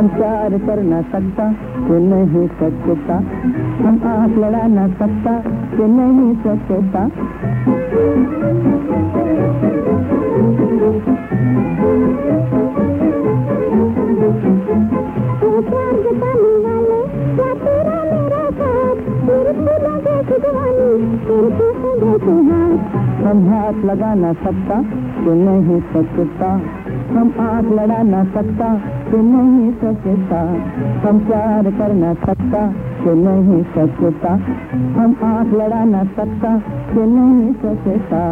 हम प्यार कर न सकता, कि नहीं सकता हम आँख लड़ा न सकता, कि नहीं सकता हम हाथ लगा न सकता, कि नहीं सकता हम आँख लड़ा न सकता कि नहीं सकता। हम प्यार कर न सकता कि नहीं सकता। हम आँख लड़ा न सकता कि नहीं सकता।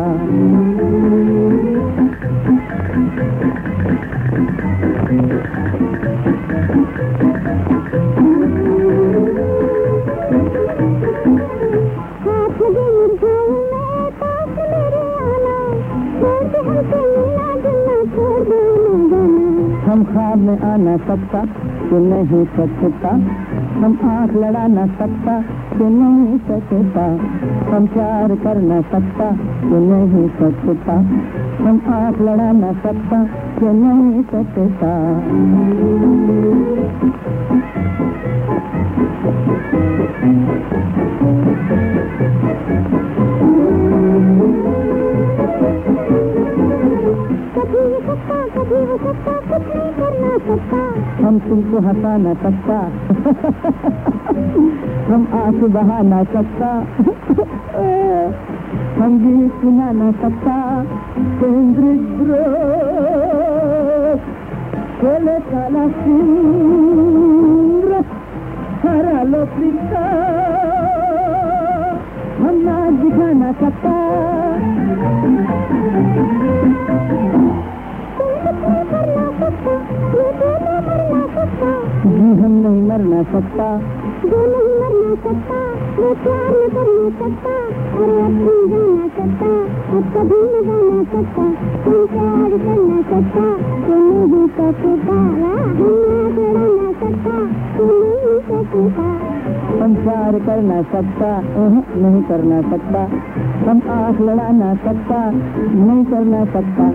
हम ख्वाब में आ न सकता, कि नहीं सकता। हम आँख लड़ा न सकता, कि नहीं सकता। हम प्यार कर न सकता, कि नहीं सकता। हम आँख लड़ा न सकता, कि नहीं सकता। हम तुमको हंसा न सकता हम आँसू बहा न सकता हम गीत सुना न सकता केंद्र कोले काला सिंह हरा लो पिता हम मर न सकता। जो नहीं मरना सकता वो प्यार न करना सकता और अब तुम जाना सकता अब कभी न जाना सकता तुम प्यार करना सकता तो नहीं सकता हम ना सकता तुम नहीं सकता हम प्यार कर न सकता नहीं करना सकता। हम आँख लड़ा न सकता नहीं करना सकता।